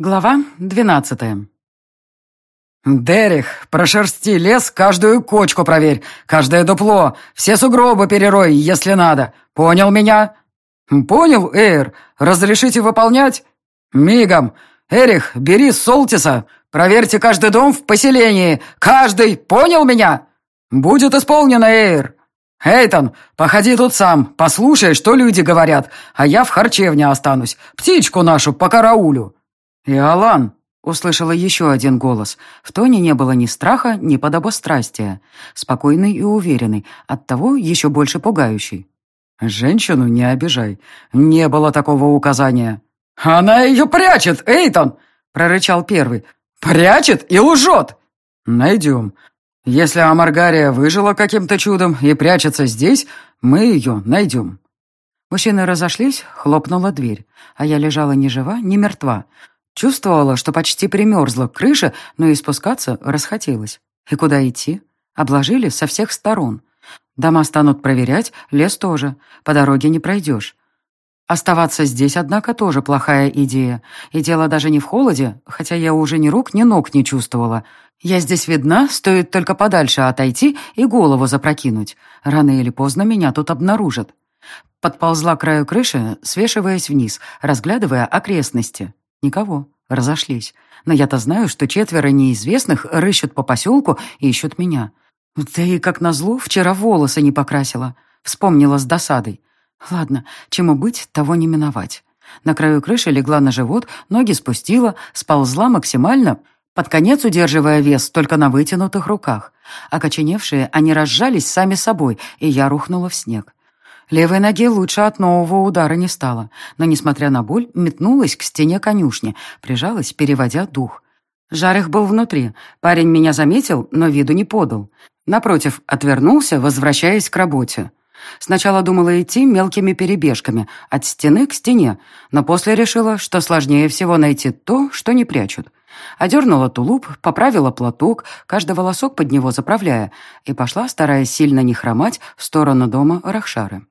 Глава двенадцатая. «Дерих, прошерсти лес, каждую кочку проверь, каждое дупло, все сугробы перерой, если надо. Понял меня?» «Понял, Эйр. Разрешите выполнять?» «Мигом. Эрих, бери Солтиса. Проверьте каждый дом в поселении. Каждый. Понял меня?» «Будет исполнено, Эйр». «Эйтон, походи тут сам, послушай, что люди говорят, а я в харчевне останусь. Птичку нашу по караулю». «И Алан!» — услышала еще один голос. В тоне не было ни страха, ни подобострастия. Спокойный и уверенный, оттого еще больше пугающий. «Женщину не обижай. Не было такого указания». «Она ее прячет, Эйтон!» — прорычал первый. «Прячет и лжет!» «Найдем. Если Амаргария выжила каким-то чудом и прячется здесь, мы ее найдем». Мужчины разошлись, хлопнула дверь, а я лежала ни жива, ни мертва, Чувствовала, что почти примерзла к крыше, но и спускаться расхотелось. И куда идти? Обложили со всех сторон. Дома станут проверять, лес тоже. По дороге не пройдешь. Оставаться здесь, однако, тоже плохая идея. И дело даже не в холоде, хотя я уже ни рук, ни ног не чувствовала. Я здесь видна, стоит только подальше отойти и голову запрокинуть. Рано или поздно меня тут обнаружат. Подползла к краю крыши, свешиваясь вниз, разглядывая окрестности. Никого. Разошлись. Но я-то знаю, что четверо неизвестных рыщут по поселку и ищут меня. Да и, как назло, вчера волосы не покрасила. Вспомнила с досадой. Ладно, чему быть, того не миновать. На краю крыши легла на живот, ноги спустила, сползла максимально, под конец удерживая вес только на вытянутых руках. Окоченевшие, они разжались сами собой, и я рухнула в снег. Левой ноге лучше от нового удара не стало, но, несмотря на боль, метнулась к стене конюшни, прижалась, переводя дух. Жарых был внутри. Парень меня заметил, но виду не подал. Напротив, отвернулся, возвращаясь к работе. Сначала думала идти мелкими перебежками, от стены к стене, но после решила, что сложнее всего найти то, что не прячут. Одернула тулуп, поправила платок, каждый волосок под него заправляя, и пошла, стараясь сильно не хромать, в сторону дома Рахшары.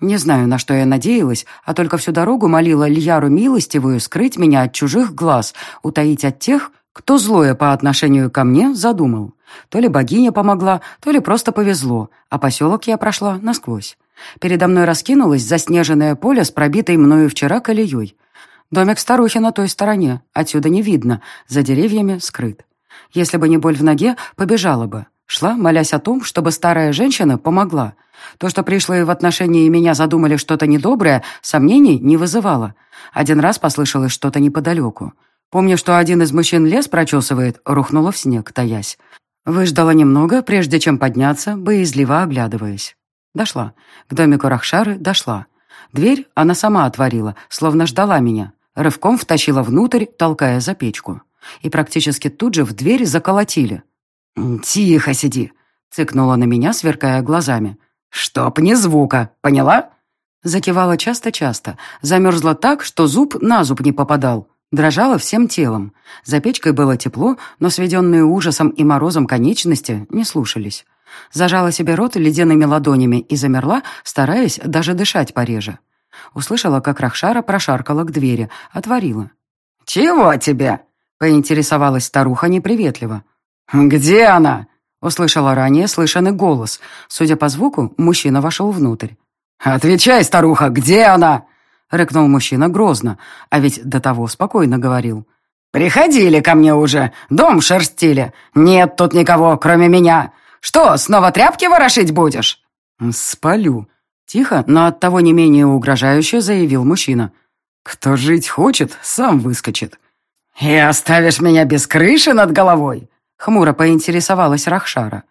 Не знаю, на что я надеялась, а только всю дорогу молила Льяру милостивую скрыть меня от чужих глаз, утаить от тех, кто злое по отношению ко мне задумал. То ли богиня помогла, то ли просто повезло, а поселок я прошла насквозь. Передо мной раскинулось заснеженное поле с пробитой мною вчера колеей. Домик старухи на той стороне, отсюда не видно, за деревьями скрыт. Если бы не боль в ноге, побежала бы. Шла, молясь о том, чтобы старая женщина помогла. То, что пришлые в отношении меня задумали что-то недоброе, сомнений не вызывало. Один раз послышалось что-то неподалеку. Помню, что один из мужчин лес прочесывает, рухнула в снег, таясь. Выждала немного, прежде чем подняться, боязливо оглядываясь. Дошла. К домику Рахшары дошла. Дверь она сама отворила, словно ждала меня. Рывком втащила внутрь, толкая за печку. И практически тут же в дверь заколотили. «Тихо сиди!» — цыкнула на меня, сверкая глазами. «Чтоб ни звука, поняла?» Закивала часто-часто, замерзла так, что зуб на зуб не попадал. Дрожала всем телом. За печкой было тепло, но сведенные ужасом и морозом конечности не слушались. Зажала себе рот ледяными ладонями и замерла, стараясь даже дышать пореже. Услышала, как Рахшара прошаркала к двери, отворила. «Чего тебе?» — поинтересовалась старуха неприветливо. «Где она?» — услышала ранее слышанный голос. Судя по звуку, мужчина вошел внутрь. «Отвечай, старуха, где она?» — рыкнул мужчина грозно, а ведь до того спокойно говорил. «Приходили ко мне уже, дом шерстили. Нет тут никого, кроме меня. Что, снова тряпки ворошить будешь?» «Спалю», — тихо, но оттого не менее угрожающе заявил мужчина. «Кто жить хочет, сам выскочит». «И оставишь меня без крыши над головой?» Хмуро поинтересовалась Рахшара.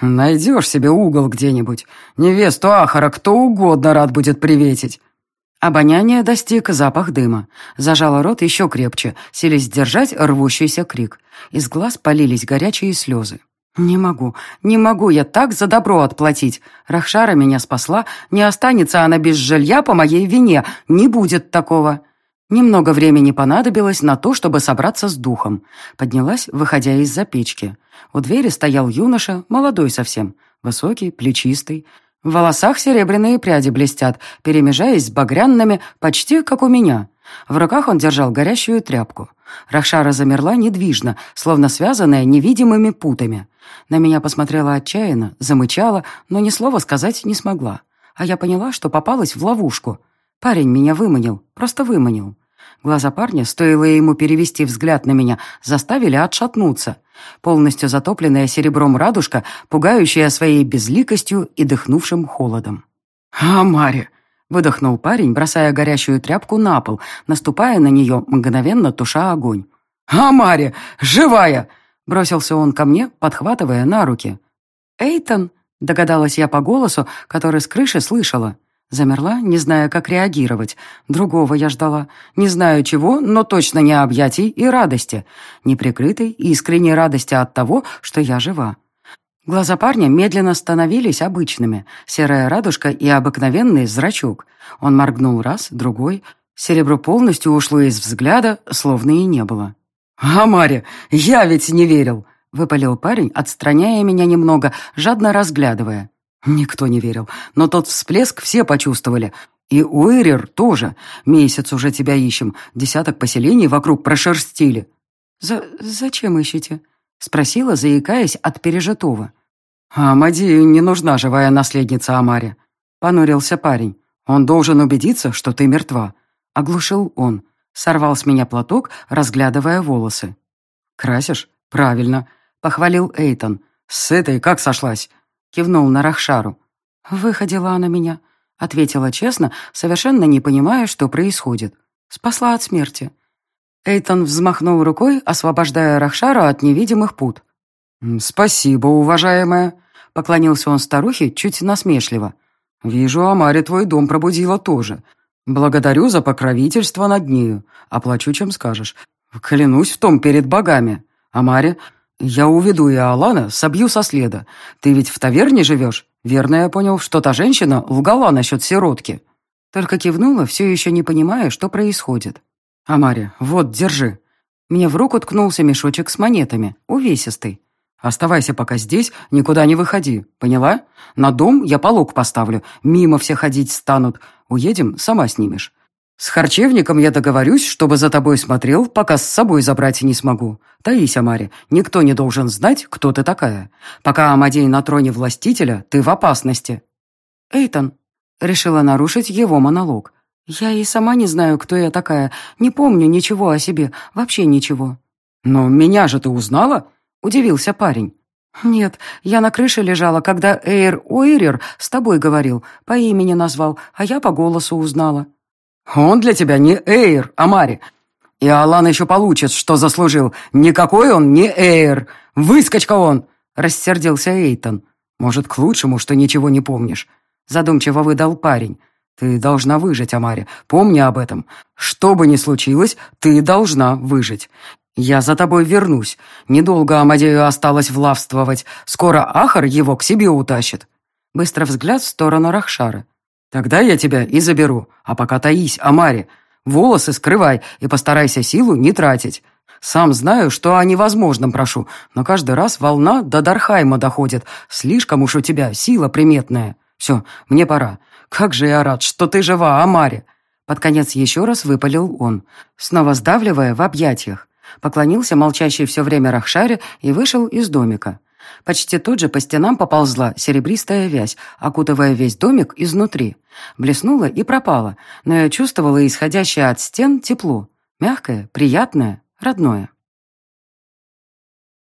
«Найдешь себе угол где-нибудь. Невесту Ахара кто угодно рад будет приветить». Обоняние достиг запах дыма. Зажала рот еще крепче, селись сдержать рвущийся крик. Из глаз полились горячие слезы. «Не могу, не могу я так за добро отплатить. Рахшара меня спасла, не останется она без жилья по моей вине, не будет такого». Немного времени понадобилось на то, чтобы собраться с духом. Поднялась, выходя из-за печки. У двери стоял юноша, молодой совсем, высокий, плечистый. В волосах серебряные пряди блестят, перемежаясь с багряными, почти как у меня. В руках он держал горящую тряпку. Рахшара замерла недвижно, словно связанная невидимыми путами. На меня посмотрела отчаянно, замычала, но ни слова сказать не смогла. А я поняла, что попалась в ловушку. Парень меня выманил, просто выманил. Глаза парня, стоило ему перевести взгляд на меня, заставили отшатнуться. Полностью затопленная серебром радужка, пугающая своей безликостью и дыхнувшим холодом. «А, Мария!» — выдохнул парень, бросая горящую тряпку на пол, наступая на нее, мгновенно туша огонь. «А, Мария! Живая!» — бросился он ко мне, подхватывая на руки. «Эйтон!» — догадалась я по голосу, который с крыши слышала. Замерла, не зная, как реагировать. Другого я ждала. Не знаю чего, но точно не объятий и радости. Неприкрытой искренней радости от того, что я жива. Глаза парня медленно становились обычными. Серая радужка и обыкновенный зрачок. Он моргнул раз, другой. Серебро полностью ушло из взгляда, словно и не было. «А, Маря, я ведь не верил!» — выпалил парень, отстраняя меня немного, жадно разглядывая. Никто не верил, но тот всплеск все почувствовали. И Уэрер тоже. Месяц уже тебя ищем. Десяток поселений вокруг прошерстили. «За... зачем ищете?» — спросила, заикаясь от пережитого. «А Амадию не нужна живая наследница Амари», — понурился парень. «Он должен убедиться, что ты мертва». Оглушил он. Сорвал с меня платок, разглядывая волосы. «Красишь? Правильно», — похвалил Эйтон. «С этой как сошлась?» Кивнул на Рахшару. «Выходила на меня», — ответила честно, совершенно не понимая, что происходит. «Спасла от смерти». Эйтон взмахнул рукой, освобождая Рахшару от невидимых пут. «Спасибо, уважаемая», — поклонился он старухе чуть насмешливо. «Вижу, Амаре твой дом пробудила тоже. Благодарю за покровительство над нею. Оплачу, чем скажешь. Клянусь в том перед богами. Амаре, «Я уведу и Алана, собью со следа. Ты ведь в таверне живешь? Верно я понял, что та женщина лгала насчет сиротки». Только кивнула, все еще не понимая, что происходит. «Амари, вот, держи». Мне в руку ткнулся мешочек с монетами, увесистый. «Оставайся пока здесь, никуда не выходи, поняла? На дом я полог поставлю, мимо все ходить станут. Уедем, сама снимешь. «С харчевником я договорюсь, чтобы за тобой смотрел, пока с собой забрать не смогу. Таись, Амари, никто не должен знать, кто ты такая. Пока Амадей на троне властителя, ты в опасности». «Эйтон», — решила нарушить его монолог. «Я и сама не знаю, кто я такая. Не помню ничего о себе, вообще ничего». «Но меня же ты узнала?» — удивился парень. «Нет, я на крыше лежала, когда Эйр Уэрер с тобой говорил, по имени назвал, а я по голосу узнала». «Он для тебя не Эйр, а Мари. И Алан еще получит, что заслужил. Никакой он не Эйр. Выскочка он!» Рассердился Эйтон. «Может, к лучшему, что ничего не помнишь?» Задумчиво выдал парень. «Ты должна выжить, Амари. Помни об этом. Что бы ни случилось, ты должна выжить. Я за тобой вернусь. Недолго Амадею осталось влавствовать. Скоро Ахар его к себе утащит». Быстро взгляд в сторону Рахшара. Тогда я тебя и заберу. А пока таись, Амари. Волосы скрывай и постарайся силу не тратить. Сам знаю, что о невозможном прошу, но каждый раз волна до Дархайма доходит. Слишком уж у тебя сила приметная. Все, мне пора. Как же я рад, что ты жива, Амари!» Под конец еще раз выпалил он, снова сдавливая в объятиях. Поклонился молчащий все время Рахшаре и вышел из домика. Почти тут же по стенам поползла серебристая вязь, окутывая весь домик изнутри. Блеснула и пропала, но я чувствовала исходящее от стен тепло. Мягкое, приятное, родное.